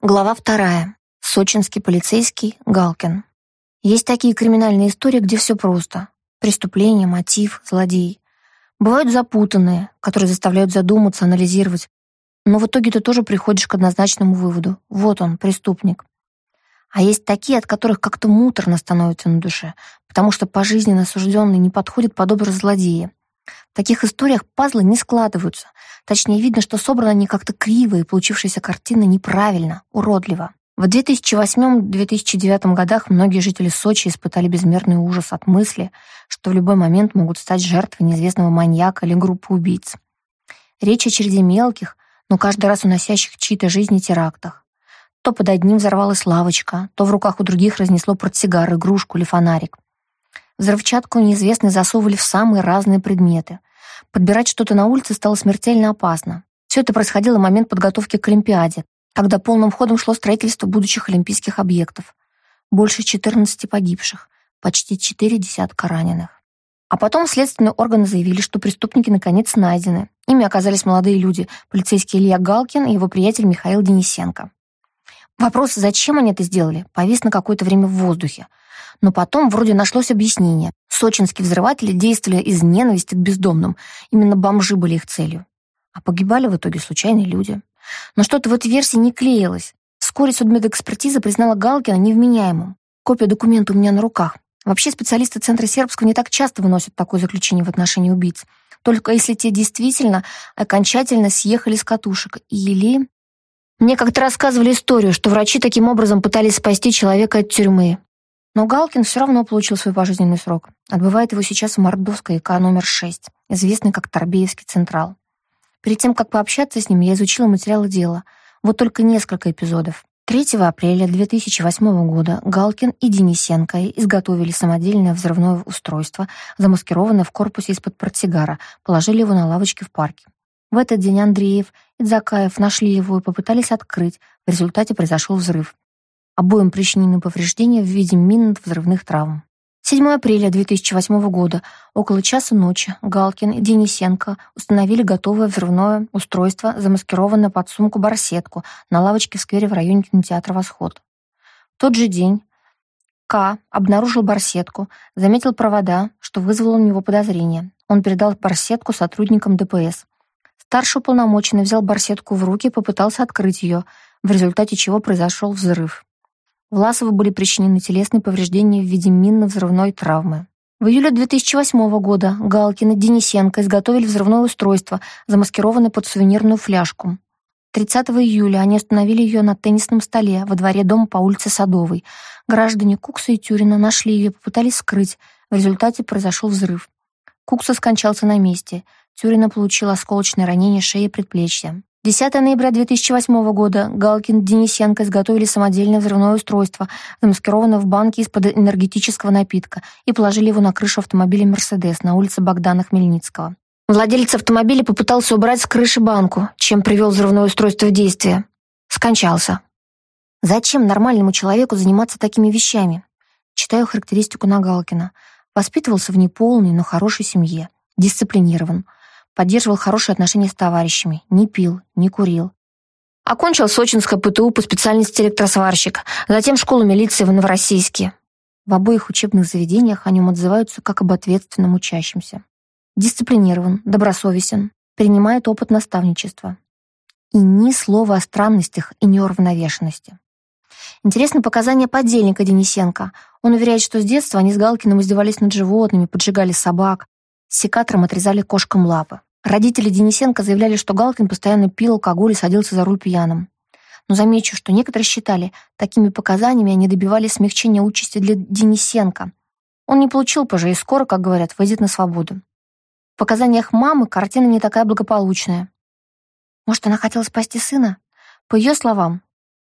Глава вторая. Сочинский полицейский Галкин. Есть такие криминальные истории, где все просто. Преступление, мотив, злодей. Бывают запутанные, которые заставляют задуматься, анализировать. Но в итоге ты тоже приходишь к однозначному выводу. Вот он, преступник. А есть такие, от которых как-то муторно становится на душе, потому что пожизненно осужденный не подходит под образ злодея. В таких историях пазлы не складываются. Точнее, видно, что собраны они как-то криво, и получившаяся картина неправильно, уродливо. В 2008-2009 годах многие жители Сочи испытали безмерный ужас от мысли, что в любой момент могут стать жертвой неизвестного маньяка или группы убийц. Речь о череде мелких, но каждый раз уносящих чьи-то жизни терактах. То под одним взорвалась лавочка, то в руках у других разнесло портсигар, игрушку или фонарик. Взрывчатку неизвестные засовывали в самые разные предметы. Подбирать что-то на улице стало смертельно опасно. Все это происходило в момент подготовки к Олимпиаде, когда полным ходом шло строительство будущих олимпийских объектов. Больше 14 погибших, почти 4 десятка раненых. А потом следственные органы заявили, что преступники наконец найдены. Ими оказались молодые люди, полицейский Илья Галкин и его приятель Михаил Денисенко. Вопрос, зачем они это сделали, повис на какое-то время в воздухе. Но потом вроде нашлось объяснение. Сочинские взрыватели действовали из ненависти к бездомным. Именно бомжи были их целью. А погибали в итоге случайные люди. Но что-то в этой версии не клеилось. Вскоре судмедэкспертиза признала Галкина невменяемым. Копия документа у меня на руках. Вообще специалисты Центра Сербского не так часто выносят такое заключение в отношении убийц. Только если те действительно окончательно съехали с катушек. Или... Мне как-то рассказывали историю, что врачи таким образом пытались спасти человека от тюрьмы. Но Галкин все равно получил свой пожизненный срок. Отбывает его сейчас в Мордовской ИК номер 6, известный как Торбеевский Централ. Перед тем, как пообщаться с ним, я изучила материалы дела. Вот только несколько эпизодов. 3 апреля 2008 года Галкин и Денисенко изготовили самодельное взрывное устройство, замаскированное в корпусе из-под портсигара, положили его на лавочке в парке. В этот день Андреев и Дзакаев нашли его и попытались открыть. В результате произошел взрыв. Обоим причинены повреждения в виде минно-взрывных травм. 7 апреля 2008 года, около часа ночи, Галкин и Денисенко установили готовое взрывное устройство, замаскированное под сумку-барсетку на лавочке в сквере в районе кинотеатра «Восход». В тот же день К. обнаружил барсетку, заметил провода, что вызвало у него подозрение. Он передал барсетку сотрудникам ДПС. Старший уполномоченный взял барсетку в руки и попытался открыть ее, в результате чего произошел взрыв. Власову были причинены телесные повреждения в виде минно-взрывной травмы. В июле 2008 года Галкин и Денисенко изготовили взрывное устройство, замаскированное под сувенирную фляжку. 30 июля они установили ее на теннисном столе во дворе дома по улице Садовой. Граждане Кукса и Тюрина нашли ее и попытались скрыть. В результате произошел взрыв. Кукса скончался на месте. Тюрина получила осколочное ранение шеи и предплечья. 10 ноября 2008 года Галкин и Денисенко изготовили самодельное взрывное устройство, замаскированное в банке из-под энергетического напитка, и положили его на крышу автомобиля «Мерседес» на улице Богдана Хмельницкого. Владелец автомобиля попытался убрать с крыши банку, чем привел взрывное устройство в действие. Скончался. Зачем нормальному человеку заниматься такими вещами? Читаю характеристику Нагалкина. Воспитывался в неполной, но хорошей семье. Дисциплинирован поддерживал хорошие отношения с товарищами, не пил, не курил. Окончил Сочинское ПТУ по специальности электросварщик, затем школу милиции в Новороссийске. В обоих учебных заведениях о нем отзываются как об ответственном учащемся. Дисциплинирован, добросовестен, принимает опыт наставничества. И ни слова о странностях и неуравновешенности. Интересны показания подельника Денисенко. Он уверяет, что с детства они с Галкиным издевались над животными, поджигали собак, секатором отрезали кошкам лапы. Родители Денисенко заявляли, что Галкин постоянно пил алкоголь и садился за руль пьяным. Но замечу, что некоторые считали, такими показаниями они добивались смягчения участи для Денисенко. Он не получил ПЖ и скоро, как говорят, выйдет на свободу. В показаниях мамы картина не такая благополучная. Может, она хотела спасти сына? По ее словам,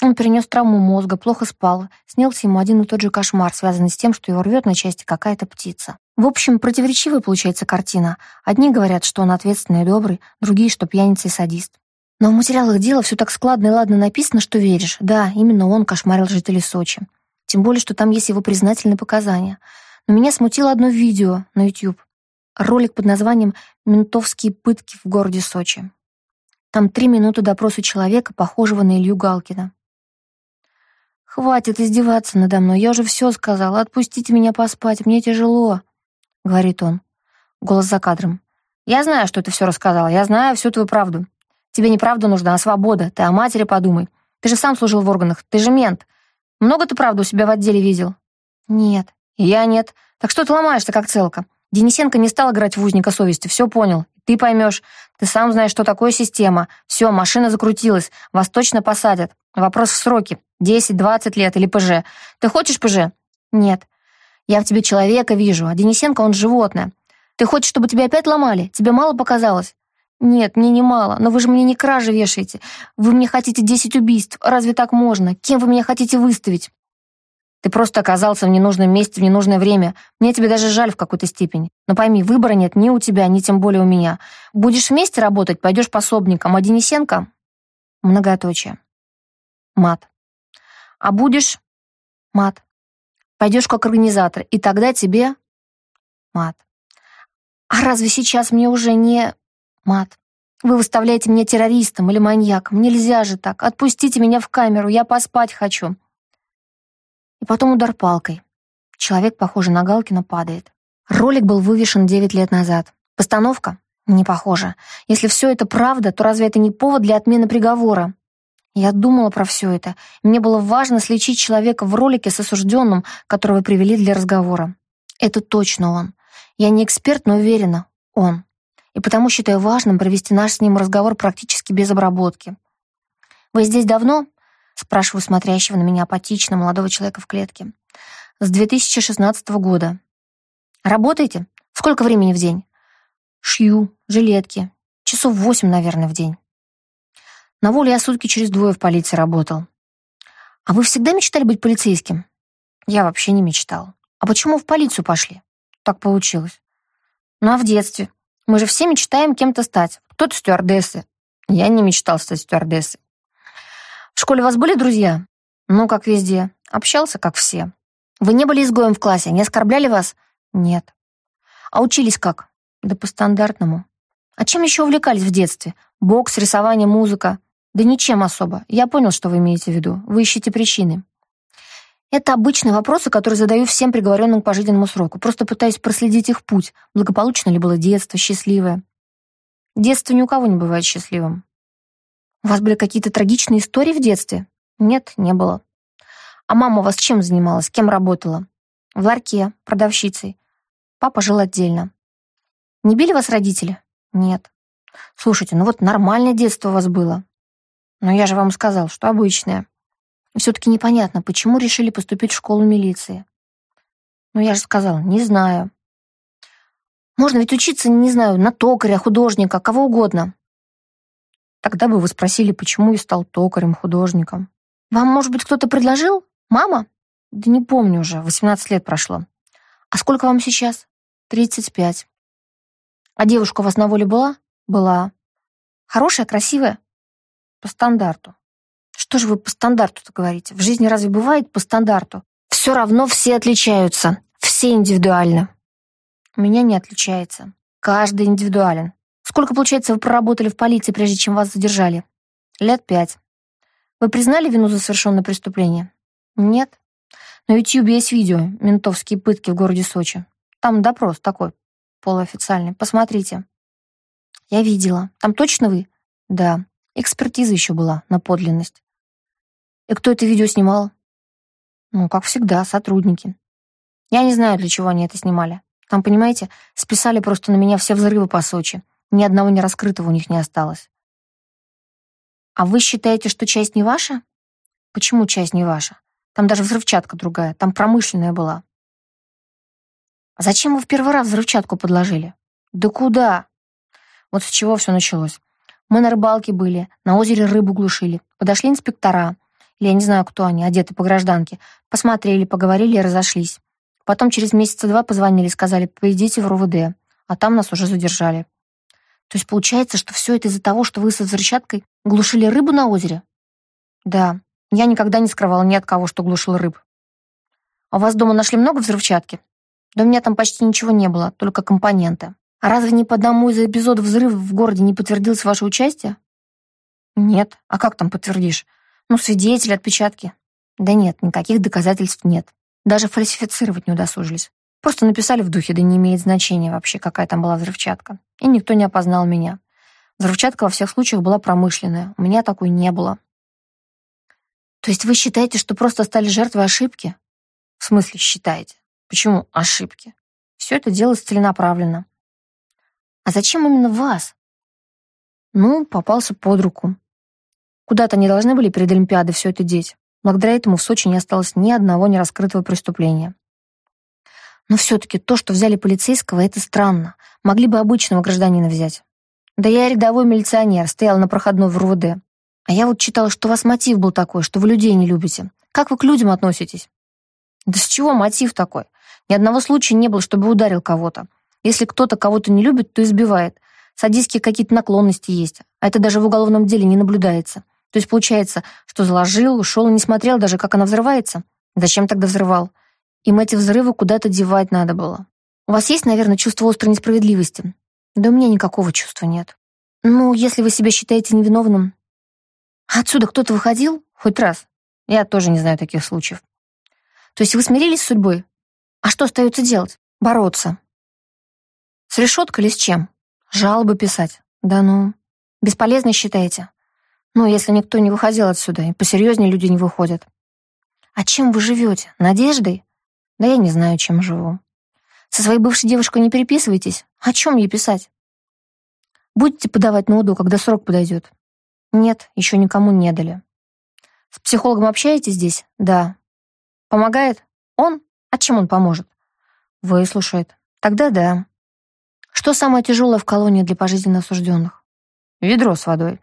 он перенес травму мозга, плохо спал, снился ему один и тот же кошмар, связанный с тем, что его рвет на части какая-то птица. В общем, противоречивая получается картина. Одни говорят, что он ответственный и добрый, другие, что пьяница и садист. Но в материалах дела все так складно и ладно написано, что веришь. Да, именно он кошмарил жителей Сочи. Тем более, что там есть его признательные показания. Но меня смутило одно видео на YouTube. Ролик под названием «Ментовские пытки в городе Сочи». Там три минуты допроса человека, похожего на Илью Галкина. «Хватит издеваться надо мной, я уже все сказала. Отпустите меня поспать, мне тяжело», — говорит он. Голос за кадром. «Я знаю, что ты все рассказала, я знаю всю твою правду. Тебе не правда нужна, а свобода. Ты о матери подумай. Ты же сам служил в органах, ты же мент. Много ты правду у себя в отделе видел?» «Нет». «Я нет. Так что ты ломаешься, как целка? Денисенко не стал играть в узника совести, все понял. Ты поймешь. Ты сам знаешь, что такое система. Все, машина закрутилась. Вас точно посадят. Вопрос в сроке. 10-20 лет или ПЖ. Ты хочешь ПЖ? Нет. Я в тебе человека вижу, а Денисенко он животное. Ты хочешь, чтобы тебя опять ломали? Тебе мало показалось? Нет, мне не мало, но вы же мне не кражи вешаете. Вы мне хотите 10 убийств. Разве так можно? Кем вы меня хотите выставить? Ты просто оказался в ненужном месте в ненужное время. Мне тебе даже жаль в какой-то степени. Но пойми, выбора нет ни у тебя, ни тем более у меня. Будешь вместе работать, пойдешь пособником, а Денисенко... Многоточие. Мат. А будешь... Мат. Пойдешь как организатор, и тогда тебе... Мат. А разве сейчас мне уже не... Мат. Вы выставляете меня террористом или маньяком. Нельзя же так. Отпустите меня в камеру, я поспать хочу. И потом удар палкой. Человек, похожий на Галкина, падает. Ролик был вывешен 9 лет назад. Постановка? Не похоже. Если все это правда, то разве это не повод для отмены приговора? Я думала про все это. Мне было важно слечить человека в ролике с осужденным, которого привели для разговора. Это точно он. Я не эксперт, но уверена, он. И потому считаю важным провести наш с ним разговор практически без обработки. «Вы здесь давно?» Спрашиваю смотрящего на меня апатично молодого человека в клетке. С 2016 года. Работаете? Сколько времени в день? Шью, жилетки. Часов восемь, наверное, в день. На воле я сутки через двое в полиции работал. А вы всегда мечтали быть полицейским? Я вообще не мечтал. А почему в полицию пошли? Так получилось. Ну а в детстве? Мы же все мечтаем кем-то стать. Кто-то стюардессы. Я не мечтал стать стюардессой. В школе у вас были друзья? Ну, как везде. Общался, как все. Вы не были изгоем в классе? Не оскорбляли вас? Нет. А учились как? Да по-стандартному. А чем еще увлекались в детстве? Бокс, рисование, музыка? Да ничем особо. Я понял, что вы имеете в виду. Вы ищете причины. Это обычные вопросы, которые задаю всем приговоренным к пожизненному сроку. Просто пытаюсь проследить их путь. Благополучно ли было детство, счастливое? Детство ни у кого не бывает счастливым. У вас были какие-то трагичные истории в детстве? Нет, не было. А мама вас чем занималась? Кем работала? В ларьке, продавщицей. Папа жил отдельно. Не били вас родители? Нет. Слушайте, ну вот нормальное детство у вас было. Но я же вам сказал, что обычное. И все-таки непонятно, почему решили поступить в школу милиции. Ну я же сказал, не знаю. Можно ведь учиться, не знаю, на токаря, художника, кого угодно. Тогда бы вы спросили, почему я стал токарем, художником. Вам, может быть, кто-то предложил? Мама? Да не помню уже, 18 лет прошло. А сколько вам сейчас? 35. А девушка у вас на воле была? Была. Хорошая, красивая? По стандарту. Что же вы по стандарту-то говорите? В жизни разве бывает по стандарту? Все равно все отличаются. Все индивидуально. У меня не отличается. Каждый индивидуален. Сколько, получается, вы проработали в полиции, прежде чем вас задержали? Лет пять. Вы признали вину за совершенное преступление? Нет. На YouTube есть видео «Ментовские пытки в городе Сочи». Там допрос такой, полуофициальный. Посмотрите. Я видела. Там точно вы? Да. Экспертиза еще была на подлинность. И кто это видео снимал? Ну, как всегда, сотрудники. Я не знаю, для чего они это снимали. Там, понимаете, списали просто на меня все взрывы по Сочи. Ни одного не раскрытого у них не осталось. А вы считаете, что часть не ваша? Почему часть не ваша? Там даже взрывчатка другая, там промышленная была. А зачем вы в первый раз взрывчатку подложили? Да куда? Вот с чего все началось. Мы на рыбалке были, на озере рыбу глушили. Подошли инспектора, или я не знаю, кто они, одеты по гражданке. Посмотрели, поговорили и разошлись. Потом через месяца два позвонили, сказали, поедите в РУВД, а там нас уже задержали. То есть получается, что все это из-за того, что вы со взрывчаткой глушили рыбу на озере? Да, я никогда не скрывала ни от кого, что глушил рыб. А у вас дома нашли много взрывчатки? Да у меня там почти ничего не было, только компоненты. А разве ни по одному из эпизодов взрыва в городе не подтвердилось ваше участие? Нет. А как там подтвердишь? Ну, свидетели, отпечатки. Да нет, никаких доказательств нет. Даже фальсифицировать не удосужились. Просто написали в духе, да не имеет значения вообще, какая там была взрывчатка. И никто не опознал меня. Взрывчатка во всех случаях была промышленная. У меня такой не было. То есть вы считаете, что просто стали жертвой ошибки? В смысле считаете? Почему ошибки? Все это делалось целенаправленно. А зачем именно вас? Ну, попался под руку. Куда-то не должны были перед Олимпиадой все это деть. Благодаря этому в Сочи не осталось ни одного нераскрытого преступления. Но все-таки то, что взяли полицейского, это странно. Могли бы обычного гражданина взять. Да я рядовой милиционер, стоял на проходной в РУВД. А я вот читала, что у вас мотив был такой, что вы людей не любите. Как вы к людям относитесь? Да с чего мотив такой? Ни одного случая не было, чтобы ударил кого-то. Если кто-то кого-то не любит, то избивает. Садистские какие-то наклонности есть. А это даже в уголовном деле не наблюдается. То есть получается, что заложил, ушел и не смотрел даже, как она взрывается. Зачем тогда взрывал? Им эти взрывы куда-то девать надо было. У вас есть, наверное, чувство острой несправедливости? Да у меня никакого чувства нет. Ну, если вы себя считаете невиновным. Отсюда кто-то выходил? Хоть раз. Я тоже не знаю таких случаев. То есть вы смирились с судьбой? А что остается делать? Бороться. С решеткой или с чем? Жалобы писать. Да ну. Бесполезно считаете? Ну, если никто не выходил отсюда, и посерьезнее люди не выходят. А чем вы живете? Надеждой? Да я не знаю, чем живу. Со своей бывшей девушкой не переписывайтесь? О чем ей писать? Будете подавать на УДО, когда срок подойдет? Нет, еще никому не дали. С психологом общаетесь здесь? Да. Помогает? Он? А чем он поможет? Выслушает. Тогда да. Что самое тяжелое в колонии для пожизненно осужденных? Ведро с водой.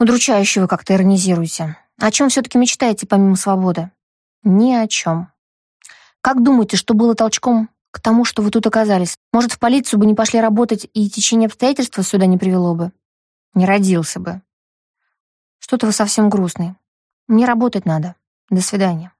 Удручающе вы как-то иронизируете. О чем все-таки мечтаете помимо свободы? Ни о чем. Как думаете, что было толчком к тому, что вы тут оказались? Может, в полицию бы не пошли работать, и течение обстоятельств сюда не привело бы? Не родился бы. Что-то вы совсем грустный. Мне работать надо. До свидания.